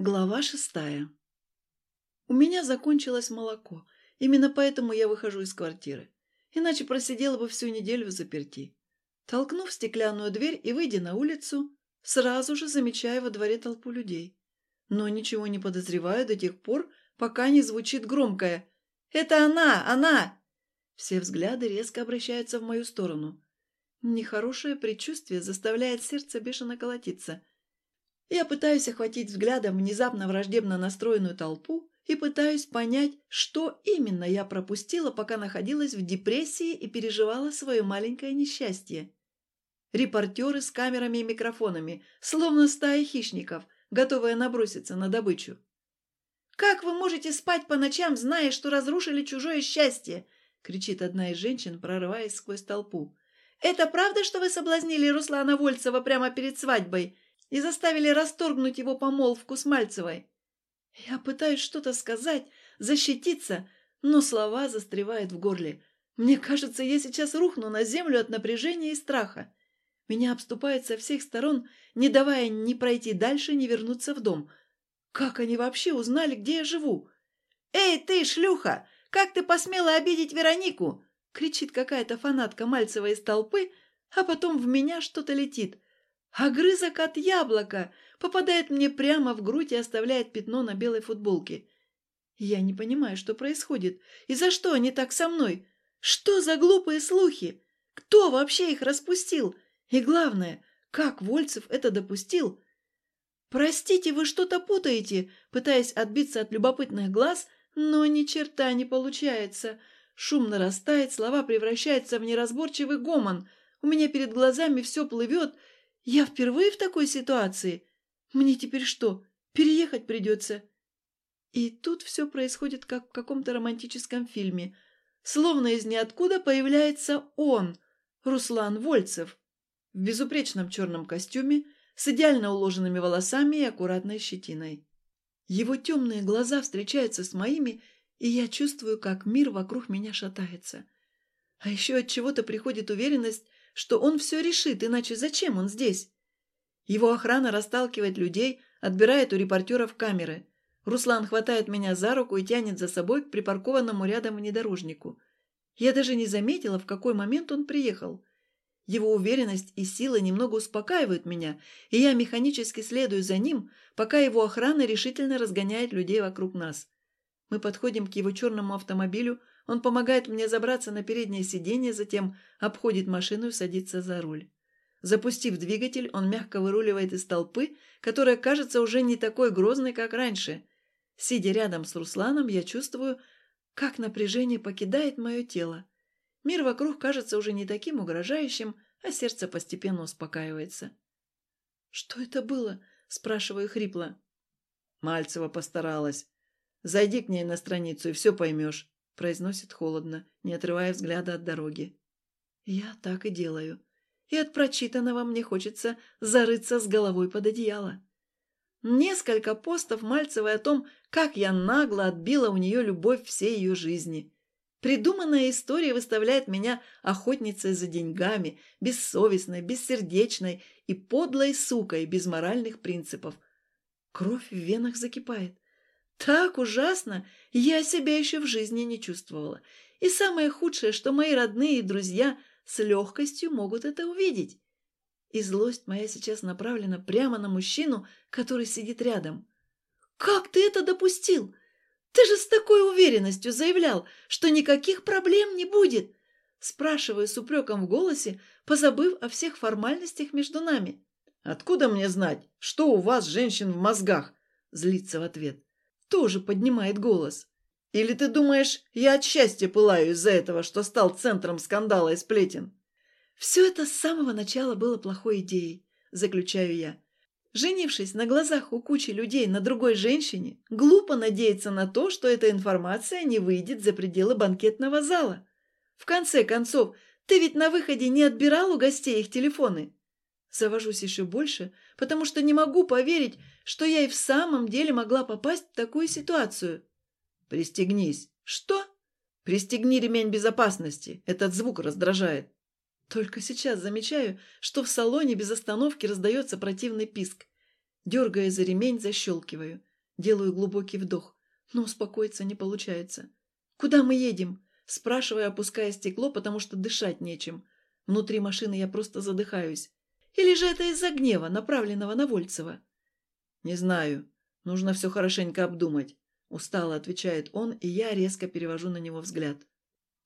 Глава шестая. У меня закончилось молоко. Именно поэтому я выхожу из квартиры. Иначе просидела бы всю неделю в заперти. Толкнув стеклянную дверь и выйдя на улицу, сразу же замечаю во дворе толпу людей. Но ничего не подозреваю до тех пор, пока не звучит громкое «Это она! Она!» Все взгляды резко обращаются в мою сторону. Нехорошее предчувствие заставляет сердце бешено колотиться – я пытаюсь охватить взглядом внезапно враждебно настроенную толпу и пытаюсь понять, что именно я пропустила, пока находилась в депрессии и переживала свое маленькое несчастье. Репортеры с камерами и микрофонами, словно стая хищников, готовая наброситься на добычу. «Как вы можете спать по ночам, зная, что разрушили чужое счастье?» — кричит одна из женщин, прорываясь сквозь толпу. «Это правда, что вы соблазнили Руслана Вольцева прямо перед свадьбой?» И заставили расторгнуть его помолвку с Мальцевой. Я пытаюсь что-то сказать, защититься, но слова застревают в горле. Мне кажется, я сейчас рухну на землю от напряжения и страха. Меня обступают со всех сторон, не давая ни пройти дальше, ни вернуться в дом. Как они вообще узнали, где я живу? «Эй, ты, шлюха! Как ты посмела обидеть Веронику?» кричит какая-то фанатка Мальцева из толпы, а потом в меня что-то летит – Огрызок от яблока попадает мне прямо в грудь и оставляет пятно на белой футболке. Я не понимаю, что происходит, и за что они так со мной. Что за глупые слухи? Кто вообще их распустил? И главное, как Вольцев это допустил? «Простите, вы что-то путаете», пытаясь отбиться от любопытных глаз, но ни черта не получается. Шум нарастает, слова превращаются в неразборчивый гомон. У меня перед глазами все плывет, я впервые в такой ситуации. Мне теперь что, переехать придется? И тут все происходит, как в каком-то романтическом фильме. Словно из ниоткуда появляется он, Руслан Вольцев, в безупречном черном костюме, с идеально уложенными волосами и аккуратной щетиной. Его темные глаза встречаются с моими, и я чувствую, как мир вокруг меня шатается. А еще от чего-то приходит уверенность, что он все решит, иначе зачем он здесь? Его охрана расталкивает людей, отбирает у репортеров камеры. Руслан хватает меня за руку и тянет за собой к припаркованному рядом внедорожнику. Я даже не заметила, в какой момент он приехал. Его уверенность и сила немного успокаивают меня, и я механически следую за ним, пока его охрана решительно разгоняет людей вокруг нас. Мы подходим к его черному автомобилю, он помогает мне забраться на переднее сиденье, затем обходит машину и садится за руль. Запустив двигатель, он мягко выруливает из толпы, которая кажется уже не такой грозной, как раньше. Сидя рядом с Русланом, я чувствую, как напряжение покидает мое тело. Мир вокруг кажется уже не таким угрожающим, а сердце постепенно успокаивается. «Что это было?» – спрашиваю хрипло. Мальцева постаралась. «Зайди к ней на страницу, и все поймешь» произносит холодно, не отрывая взгляда от дороги. Я так и делаю. И от прочитанного мне хочется зарыться с головой под одеяло. Несколько постов Мальцевой о том, как я нагло отбила у нее любовь всей ее жизни. Придуманная история выставляет меня охотницей за деньгами, бессовестной, бессердечной и подлой сукой без моральных принципов. Кровь в венах закипает. Так ужасно я себя еще в жизни не чувствовала. И самое худшее, что мои родные и друзья с легкостью могут это увидеть. И злость моя сейчас направлена прямо на мужчину, который сидит рядом. «Как ты это допустил? Ты же с такой уверенностью заявлял, что никаких проблем не будет!» Спрашиваю с упреком в голосе, позабыв о всех формальностях между нами. «Откуда мне знать, что у вас, женщин, в мозгах?» Злится в ответ тоже поднимает голос. Или ты думаешь, я от счастья пылаю из-за этого, что стал центром скандала и сплетен? Все это с самого начала было плохой идеей, заключаю я. Женившись на глазах у кучи людей на другой женщине, глупо надеяться на то, что эта информация не выйдет за пределы банкетного зала. В конце концов, ты ведь на выходе не отбирал у гостей их телефоны. Завожусь еще больше, потому что не могу поверить, что я и в самом деле могла попасть в такую ситуацию. «Пристегнись». «Что?» «Пристегни ремень безопасности. Этот звук раздражает». Только сейчас замечаю, что в салоне без остановки раздается противный писк. Дергая за ремень, защелкиваю. Делаю глубокий вдох, но успокоиться не получается. «Куда мы едем?» Спрашиваю, опуская стекло, потому что дышать нечем. Внутри машины я просто задыхаюсь. Или же это из-за гнева, направленного на Вольцева? «Не знаю. Нужно все хорошенько обдумать», — устало отвечает он, и я резко перевожу на него взгляд.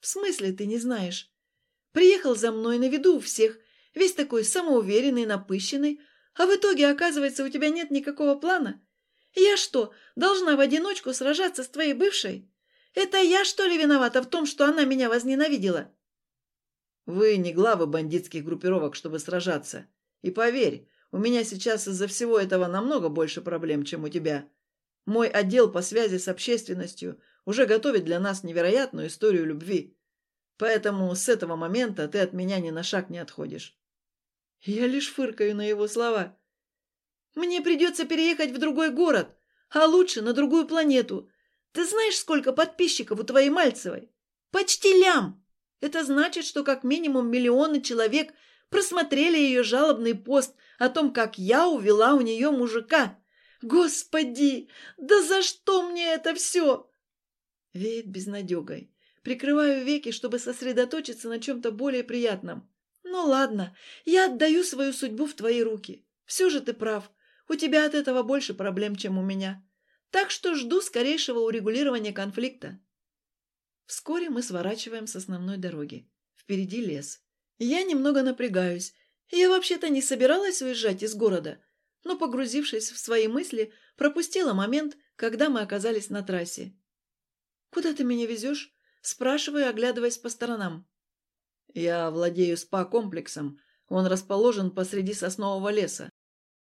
«В смысле ты не знаешь? Приехал за мной на виду у всех, весь такой самоуверенный, напыщенный, а в итоге, оказывается, у тебя нет никакого плана? Я что, должна в одиночку сражаться с твоей бывшей? Это я, что ли, виновата в том, что она меня возненавидела?» «Вы не главы бандитских группировок, чтобы сражаться. И поверь, у меня сейчас из-за всего этого намного больше проблем, чем у тебя. Мой отдел по связи с общественностью уже готовит для нас невероятную историю любви. Поэтому с этого момента ты от меня ни на шаг не отходишь». Я лишь фыркаю на его слова. «Мне придется переехать в другой город, а лучше на другую планету, ты знаешь, сколько подписчиков у твоей Мальцевой? Почти лям! Это значит, что как минимум миллионы человек просмотрели ее жалобный пост о том, как я увела у нее мужика. Господи, да за что мне это все? Веет безнадегой. Прикрываю веки, чтобы сосредоточиться на чем-то более приятном. Ну ладно, я отдаю свою судьбу в твои руки. Все же ты прав. У тебя от этого больше проблем, чем у меня. Так что жду скорейшего урегулирования конфликта. Вскоре мы сворачиваем с основной дороги. Впереди лес. Я немного напрягаюсь. Я вообще-то не собиралась уезжать из города, но, погрузившись в свои мысли, пропустила момент, когда мы оказались на трассе. «Куда ты меня везешь?» – спрашиваю, оглядываясь по сторонам. «Я владею спа-комплексом. Он расположен посреди соснового леса.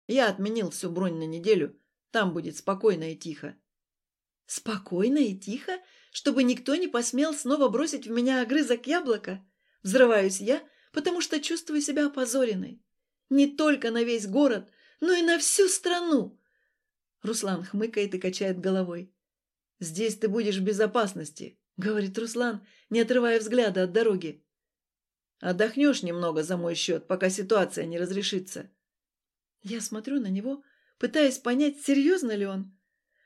Я отменил всю бронь на неделю, там будет спокойно и тихо. Спокойно и тихо? Чтобы никто не посмел снова бросить в меня огрызок яблока? Взрываюсь я, потому что чувствую себя опозоренной. Не только на весь город, но и на всю страну. Руслан хмыкает и качает головой. «Здесь ты будешь в безопасности», — говорит Руслан, не отрывая взгляда от дороги. «Отдохнешь немного за мой счет, пока ситуация не разрешится». Я смотрю на него, пытаясь понять, серьезно ли он.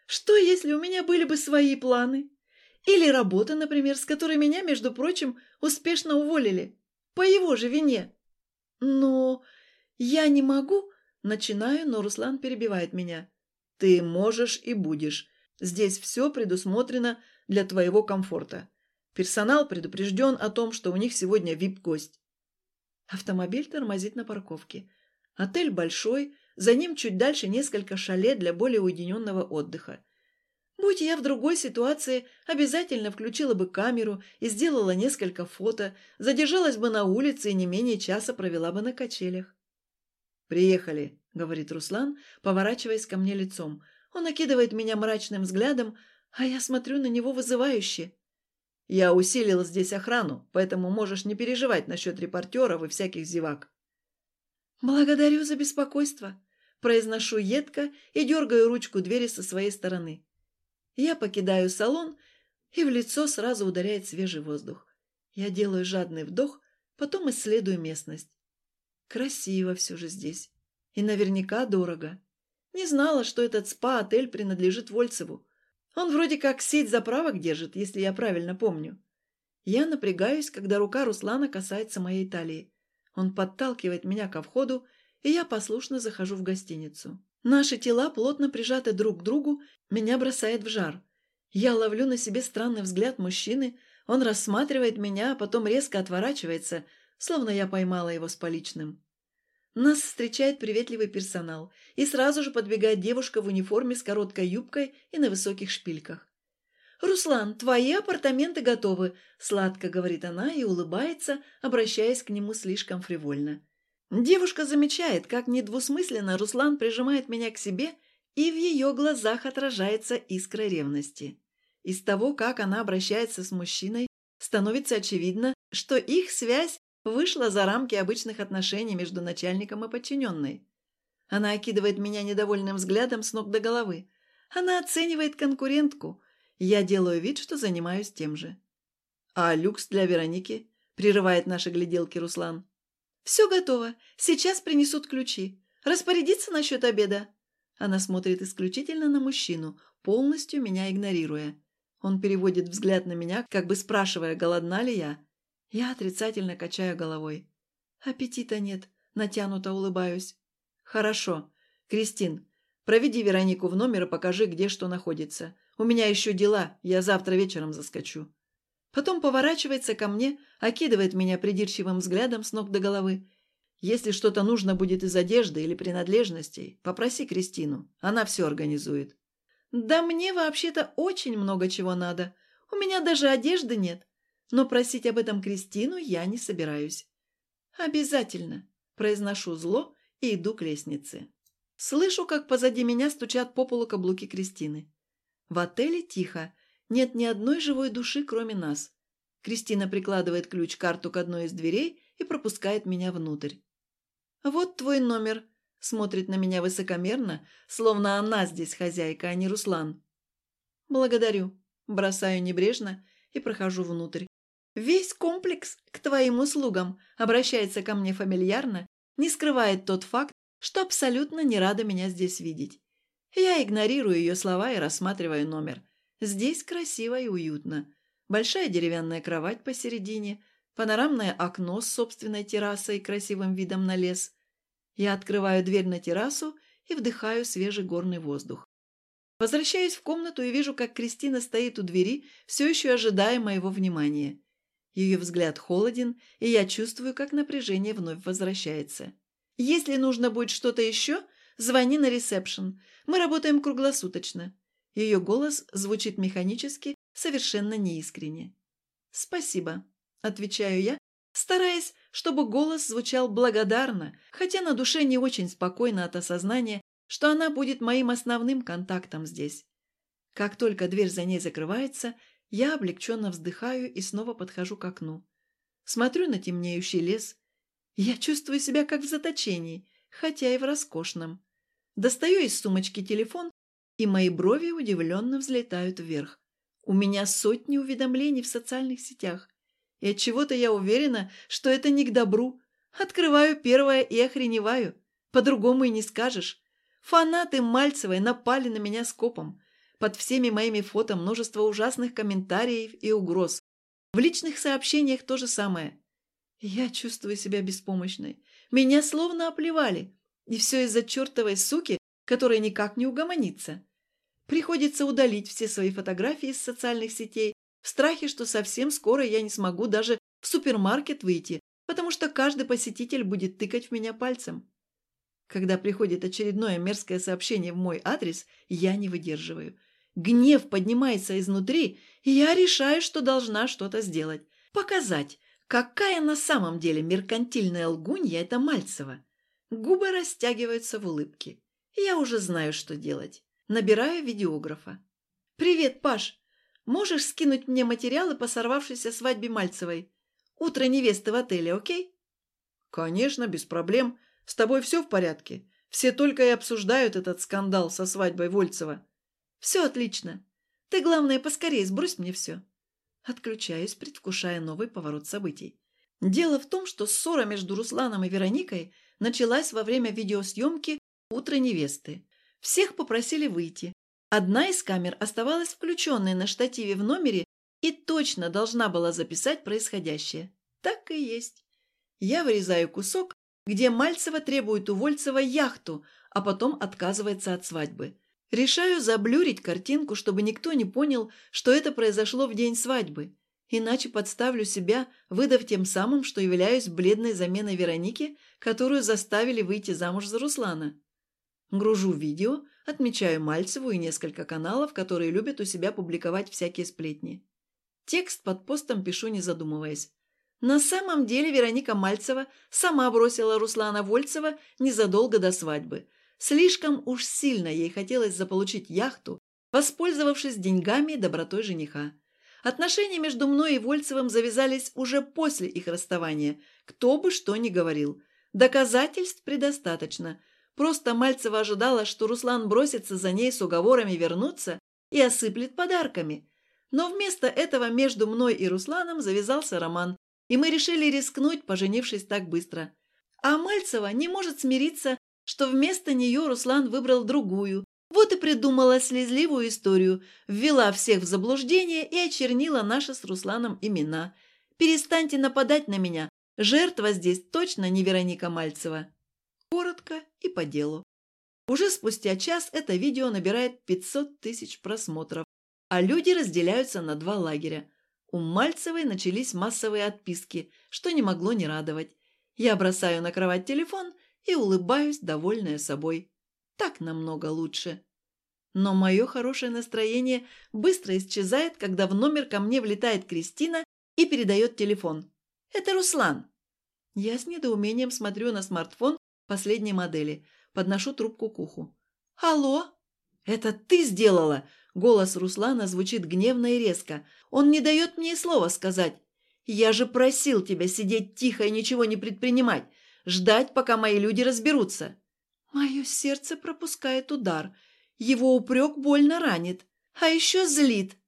Что, если у меня были бы свои планы? Или работа, например, с которой меня, между прочим, успешно уволили. По его же вине. Но я не могу... Начинаю, но Руслан перебивает меня. Ты можешь и будешь. Здесь все предусмотрено для твоего комфорта. Персонал предупрежден о том, что у них сегодня вип-гость. Автомобиль тормозит на парковке. Отель большой, за ним чуть дальше несколько шале для более уединенного отдыха. Будь я в другой ситуации, обязательно включила бы камеру и сделала несколько фото, задержалась бы на улице и не менее часа провела бы на качелях. «Приехали», — говорит Руслан, поворачиваясь ко мне лицом. Он окидывает меня мрачным взглядом, а я смотрю на него вызывающе. «Я усилил здесь охрану, поэтому можешь не переживать насчет репортеров и всяких зевак». «Благодарю за беспокойство», – произношу едко и дергаю ручку двери со своей стороны. Я покидаю салон, и в лицо сразу ударяет свежий воздух. Я делаю жадный вдох, потом исследую местность. Красиво все же здесь. И наверняка дорого. Не знала, что этот спа-отель принадлежит Вольцеву. Он вроде как сеть заправок держит, если я правильно помню. Я напрягаюсь, когда рука Руслана касается моей талии. Он подталкивает меня ко входу, и я послушно захожу в гостиницу. Наши тела плотно прижаты друг к другу, меня бросает в жар. Я ловлю на себе странный взгляд мужчины, он рассматривает меня, а потом резко отворачивается, словно я поймала его с поличным. Нас встречает приветливый персонал, и сразу же подбегает девушка в униформе с короткой юбкой и на высоких шпильках. «Руслан, твои апартаменты готовы», — сладко говорит она и улыбается, обращаясь к нему слишком фривольно. Девушка замечает, как недвусмысленно Руслан прижимает меня к себе, и в ее глазах отражается искра ревности. Из того, как она обращается с мужчиной, становится очевидно, что их связь вышла за рамки обычных отношений между начальником и подчиненной. Она окидывает меня недовольным взглядом с ног до головы. Она оценивает конкурентку — я делаю вид, что занимаюсь тем же. «А люкс для Вероники?» – прерывает наши гляделки Руслан. «Все готово. Сейчас принесут ключи. Распорядиться насчет обеда?» Она смотрит исключительно на мужчину, полностью меня игнорируя. Он переводит взгляд на меня, как бы спрашивая, голодна ли я. Я отрицательно качаю головой. Аппетита нет, натянуто улыбаюсь. Хорошо. Кристин, проведи Веронику в номер и покажи, где что находится. У меня еще дела, я завтра вечером заскочу. Потом поворачивается ко мне, окидывает меня придирчивым взглядом с ног до головы. Если что-то нужно будет из одежды или принадлежностей, попроси Кристину, она все организует. Да мне вообще-то очень много чего надо. У меня даже одежды нет. Но просить об этом Кристину я не собираюсь. Обязательно, произношу зло и иду к лестнице. Слышу, как позади меня стучат по полу каблуки Кристины. В отеле тихо, нет ни одной живой души, кроме нас. Кристина прикладывает ключ-карту к одной из дверей и пропускает меня внутрь. «Вот твой номер», — смотрит на меня высокомерно, словно она здесь хозяйка, а не Руслан. «Благодарю», — бросаю небрежно и прохожу внутрь. «Весь комплекс к твоим услугам», — обращается ко мне фамильярно, не скрывает тот факт, что абсолютно не рада меня здесь видеть. Я игнорирую ее слова и рассматриваю номер. Здесь красиво и уютно. Большая деревянная кровать посередине, панорамное окно с собственной террасой и красивым видом на лес. Я открываю дверь на террасу и вдыхаю свежий горный воздух. Возвращаюсь в комнату и вижу, как Кристина стоит у двери, все еще ожидая моего внимания. Ее взгляд холоден, и я чувствую, как напряжение вновь возвращается. Если нужно будет что-то еще, звони на ресепшн. Мы работаем круглосуточно. Ее голос звучит механически, совершенно неискренне. «Спасибо», – отвечаю я, стараясь, чтобы голос звучал благодарно, хотя на душе не очень спокойно от осознания, что она будет моим основным контактом здесь. Как только дверь за ней закрывается, я облегченно вздыхаю и снова подхожу к окну. Смотрю на темнеющий лес. Я чувствую себя как в заточении, хотя и в роскошном. Достаю из сумочки телефон и мои брови удивленно взлетают вверх. У меня сотни уведомлений в социальных сетях. И от чего то я уверена, что это не к добру. Открываю первое и охреневаю. По-другому и не скажешь. Фанаты Мальцевой напали на меня скопом. Под всеми моими фото множество ужасных комментариев и угроз. В личных сообщениях то же самое. Я чувствую себя беспомощной. Меня словно оплевали. И все из-за чертовой суки, которая никак не угомонится. Приходится удалить все свои фотографии из социальных сетей в страхе, что совсем скоро я не смогу даже в супермаркет выйти, потому что каждый посетитель будет тыкать в меня пальцем. Когда приходит очередное мерзкое сообщение в мой адрес, я не выдерживаю. Гнев поднимается изнутри, и я решаю, что должна что-то сделать. Показать, какая на самом деле меркантильная лгунья эта Мальцева. Губы растягиваются в улыбке. Я уже знаю, что делать. Набираю видеографа. «Привет, Паш! Можешь скинуть мне материалы по сорвавшейся свадьбе Мальцевой? Утро невесты в отеле, окей?» «Конечно, без проблем. С тобой все в порядке? Все только и обсуждают этот скандал со свадьбой Вольцева». «Все отлично. Ты, главное, поскорее сбрось мне все». Отключаюсь, предвкушая новый поворот событий. Дело в том, что ссора между Русланом и Вероникой началась во время видеосъемки «Утро невесты». Всех попросили выйти. Одна из камер оставалась включенной на штативе в номере и точно должна была записать происходящее. Так и есть. Я вырезаю кусок, где Мальцева требует у Вольцева яхту, а потом отказывается от свадьбы. Решаю заблюрить картинку, чтобы никто не понял, что это произошло в день свадьбы. Иначе подставлю себя, выдав тем самым, что являюсь бледной заменой Вероники, которую заставили выйти замуж за Руслана. Гружу видео, отмечаю Мальцеву и несколько каналов, которые любят у себя публиковать всякие сплетни. Текст под постом пишу, не задумываясь. На самом деле Вероника Мальцева сама бросила Руслана Вольцева незадолго до свадьбы. Слишком уж сильно ей хотелось заполучить яхту, воспользовавшись деньгами и добротой жениха. Отношения между мной и Вольцевым завязались уже после их расставания, кто бы что ни говорил. Доказательств предостаточно – Просто Мальцева ожидала, что Руслан бросится за ней с уговорами вернуться и осыплет подарками. Но вместо этого между мной и Русланом завязался роман, и мы решили рискнуть, поженившись так быстро. А Мальцева не может смириться что вместо нее Руслан выбрал другую. Вот и придумала слезливую историю, ввела всех в заблуждение и очернила наши с Русланом имена. Перестаньте нападать на меня. Жертва здесь точно не Вероника Мальцева. Коротко и по делу. Уже спустя час это видео набирает 500 тысяч просмотров, а люди разделяются на два лагеря. У Мальцевой начались массовые отписки, что не могло не радовать. Я бросаю на кровать телефон и улыбаюсь, довольная собой. Так намного лучше. Но мое хорошее настроение быстро исчезает, когда в номер ко мне влетает Кристина и передает телефон. «Это Руслан». Я с недоумением смотрю на смартфон последней модели, подношу трубку к уху. «Алло?» «Это ты сделала?» Голос Руслана звучит гневно и резко. Он не дает мне и слова сказать. «Я же просил тебя сидеть тихо и ничего не предпринимать, ждать, пока мои люди разберутся». Мое сердце пропускает удар. Его упрек больно ранит, а еще злит.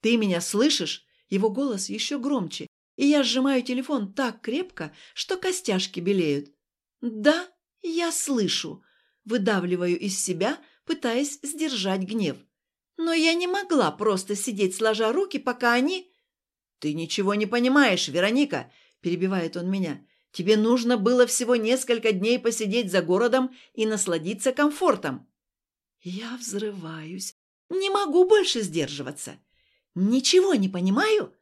«Ты меня слышишь?» Его голос еще громче, и я сжимаю телефон так крепко, что костяшки белеют. «Да, я слышу», выдавливаю из себя, пытаясь сдержать гнев. Но я не могла просто сидеть сложа руки, пока они... «Ты ничего не понимаешь, Вероника!» – перебивает он меня. «Тебе нужно было всего несколько дней посидеть за городом и насладиться комфортом». Я взрываюсь. Не могу больше сдерживаться. Ничего не понимаю?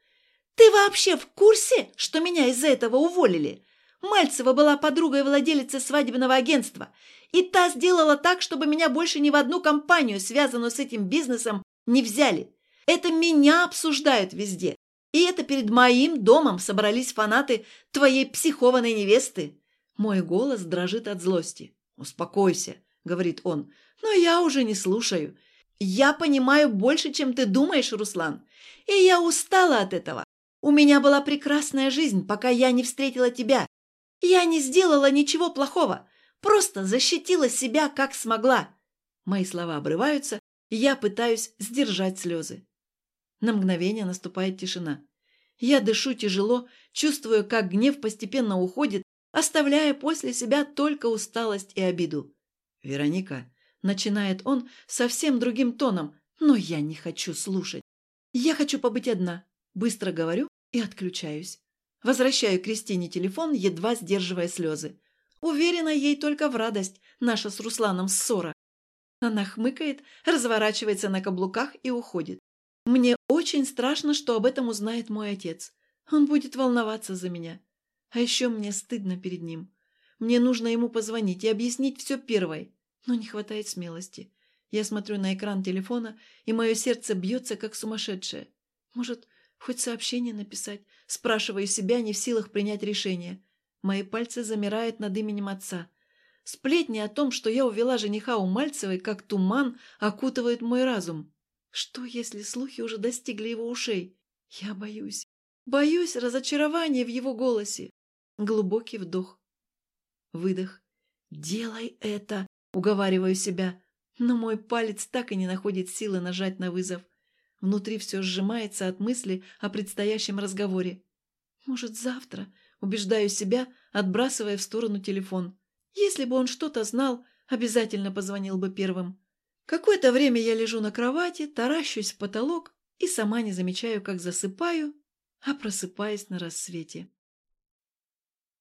Ты вообще в курсе, что меня из-за этого уволили? Мальцева была подругой владелицы свадебного агентства, и та сделала так, чтобы меня больше ни в одну компанию, связанную с этим бизнесом, не взяли. Это меня обсуждают везде. И это перед моим домом собрались фанаты твоей психованной невесты. Мой голос дрожит от злости. «Успокойся», — говорит он, — «но я уже не слушаю. Я понимаю больше, чем ты думаешь, Руслан. И я устала от этого. У меня была прекрасная жизнь, пока я не встретила тебя. Я не сделала ничего плохого, просто защитила себя, как смогла. Мои слова обрываются, я пытаюсь сдержать слезы. На мгновение наступает тишина. Я дышу тяжело, чувствую, как гнев постепенно уходит, оставляя после себя только усталость и обиду. «Вероника», — начинает он совсем другим тоном, но я не хочу слушать. Я хочу побыть одна. Быстро говорю и отключаюсь. Возвращаю Кристине телефон, едва сдерживая слезы. Уверена, ей только в радость наша с Русланом ссора. Она хмыкает, разворачивается на каблуках и уходит. Мне очень страшно, что об этом узнает мой отец. Он будет волноваться за меня. А еще мне стыдно перед ним. Мне нужно ему позвонить и объяснить все первой. Но не хватает смелости. Я смотрю на экран телефона, и мое сердце бьется, как сумасшедшее. Может, Хоть сообщение написать. Спрашиваю себя, не в силах принять решение. Мои пальцы замирают над именем отца. Сплетни о том, что я увела жениха у Мальцевой, как туман, окутывают мой разум. Что, если слухи уже достигли его ушей? Я боюсь. Боюсь разочарования в его голосе. Глубокий вдох. Выдох. «Делай это!» — уговариваю себя. Но мой палец так и не находит силы нажать на вызов. Внутри все сжимается от мысли о предстоящем разговоре. Может, завтра, убеждаю себя, отбрасывая в сторону телефон. Если бы он что-то знал, обязательно позвонил бы первым. Какое-то время я лежу на кровати, таращусь в потолок и сама не замечаю, как засыпаю, а просыпаюсь на рассвете.